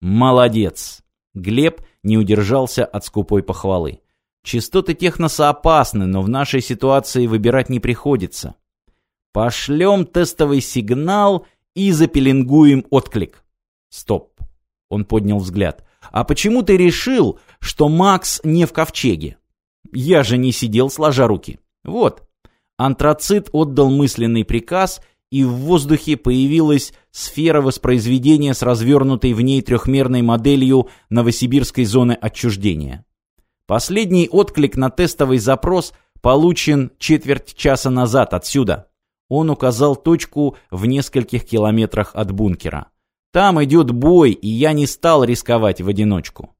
Молодец. Глеб не удержался от скупой похвалы. Частоты техноса опасны, но в нашей ситуации выбирать не приходится. Пошлем тестовый сигнал и запеленгуем отклик. Стоп. Он поднял взгляд. А почему ты решил, что Макс не в ковчеге? Я же не сидел сложа руки. Вот. Антрацит отдал мысленный приказ, и в воздухе появилась сфера воспроизведения с развернутой в ней трехмерной моделью новосибирской зоны отчуждения. Последний отклик на тестовый запрос получен четверть часа назад отсюда. Он указал точку в нескольких километрах от бункера. Там идет бой, и я не стал рисковать в одиночку.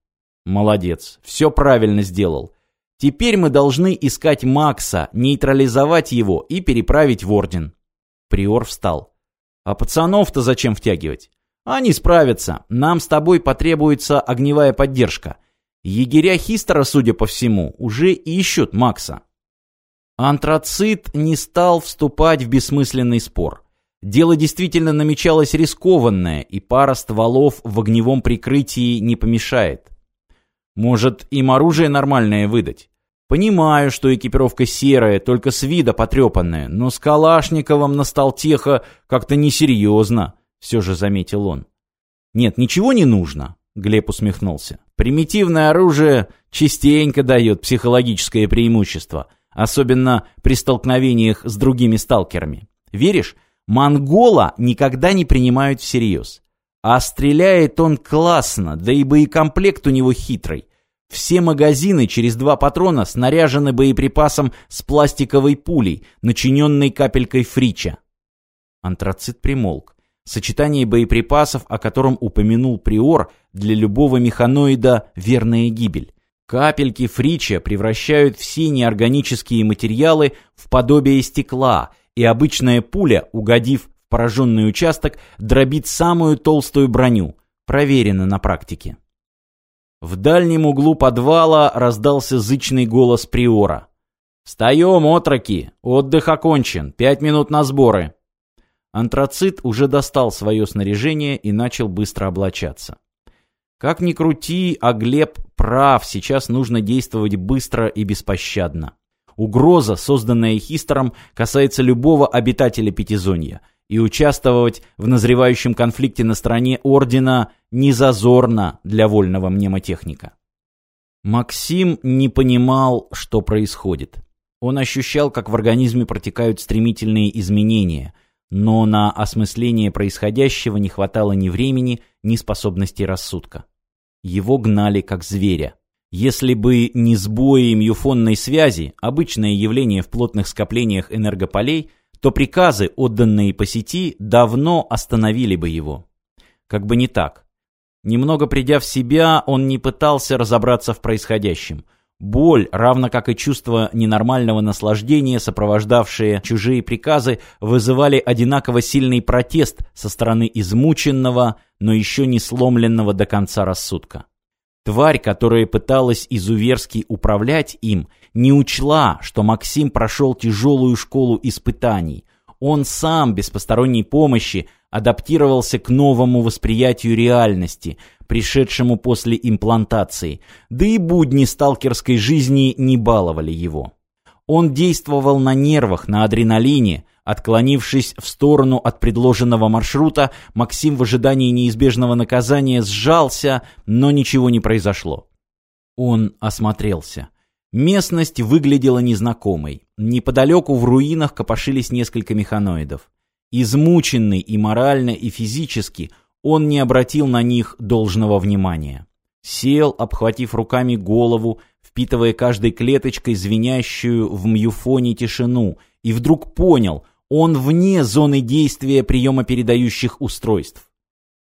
Молодец, все правильно сделал. Теперь мы должны искать Макса, нейтрализовать его и переправить в Орден. Приор встал. А пацанов-то зачем втягивать? Они справятся. Нам с тобой потребуется огневая поддержка. Егеря Хистера, судя по всему, уже ищут Макса. Антрацит не стал вступать в бессмысленный спор. Дело действительно намечалось рискованное, и пара стволов в огневом прикрытии не помешает. Может, им оружие нормальное выдать? Понимаю, что экипировка серая, только с вида потрепанная, но с Калашниковым на Сталтеха как-то несерьезно, все же заметил он. Нет, ничего не нужно, Глеб усмехнулся. Примитивное оружие частенько дает психологическое преимущество, особенно при столкновениях с другими сталкерами. Веришь, монгола никогда не принимают всерьез. А стреляет он классно, да и боекомплект у него хитрый. Все магазины через два патрона снаряжены боеприпасом с пластиковой пулей, начиненной капелькой фрича. Антрацит примолк. Сочетание боеприпасов, о котором упомянул Приор, для любого механоида верная гибель. Капельки фрича превращают все неорганические материалы в подобие стекла, и обычная пуля, угодив пораженный участок дробит самую толстую броню. Проверено на практике. В дальнем углу подвала раздался зычный голос Приора. «Встаем, отроки! Отдых окончен. Пять минут на сборы!» Антрацит уже достал свое снаряжение и начал быстро облачаться. Как ни крути, а Глеб прав, сейчас нужно действовать быстро и беспощадно. Угроза, созданная Хистером, касается любого обитателя Пятизонья – и участвовать в назревающем конфликте на стороне Ордена не зазорно для вольного мнемотехника. Максим не понимал, что происходит. Он ощущал, как в организме протекают стремительные изменения, но на осмысление происходящего не хватало ни времени, ни способности рассудка. Его гнали как зверя. Если бы не сбои мюфонной связи, обычное явление в плотных скоплениях энергополей, то приказы, отданные по сети, давно остановили бы его. Как бы не так. Немного придя в себя, он не пытался разобраться в происходящем. Боль, равно как и чувство ненормального наслаждения, сопровождавшие чужие приказы, вызывали одинаково сильный протест со стороны измученного, но еще не сломленного до конца рассудка. Тварь, которая пыталась изуверски управлять им, не учла, что Максим прошел тяжелую школу испытаний. Он сам, без посторонней помощи, адаптировался к новому восприятию реальности, пришедшему после имплантации, да и будни сталкерской жизни не баловали его. Он действовал на нервах, на адреналине, Отклонившись в сторону от предложенного маршрута, Максим в ожидании неизбежного наказания сжался, но ничего не произошло. Он осмотрелся. Местность выглядела незнакомой. Неподалеку в руинах копошились несколько механоидов. Измученный и морально, и физически, он не обратил на них должного внимания. Сел, обхватив руками голову, впитывая каждой клеточкой звенящую в мюфоне тишину, и вдруг понял — он вне зоны действия приемопередающих устройств.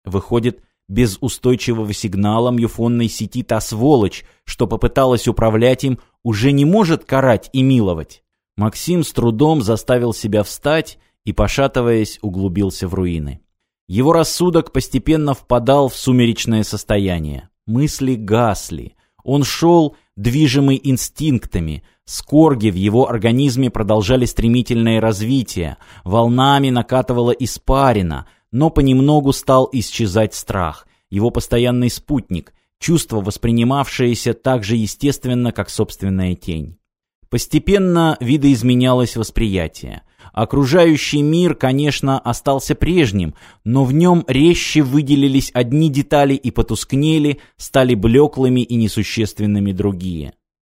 Выходит, без устойчивого сигнала мюфонной сети та сволочь, что попыталась управлять им, уже не может карать и миловать. Максим с трудом заставил себя встать и, пошатываясь, углубился в руины. Его рассудок постепенно впадал в сумеречное состояние. Мысли гасли. Он шел, движимый инстинктами, скорги в его организме продолжали стремительное развитие, волнами накатывала испарина, но понемногу стал исчезать страх. его постоянный спутник, чувство, воспринимавшееся так же естественно, как собственная тень. Постепенно видоизменялось восприятие. Окружающий мир, конечно, остался прежним, но в нем резче выделились одни детали и потускнели, стали блеклыми и несущественными другие.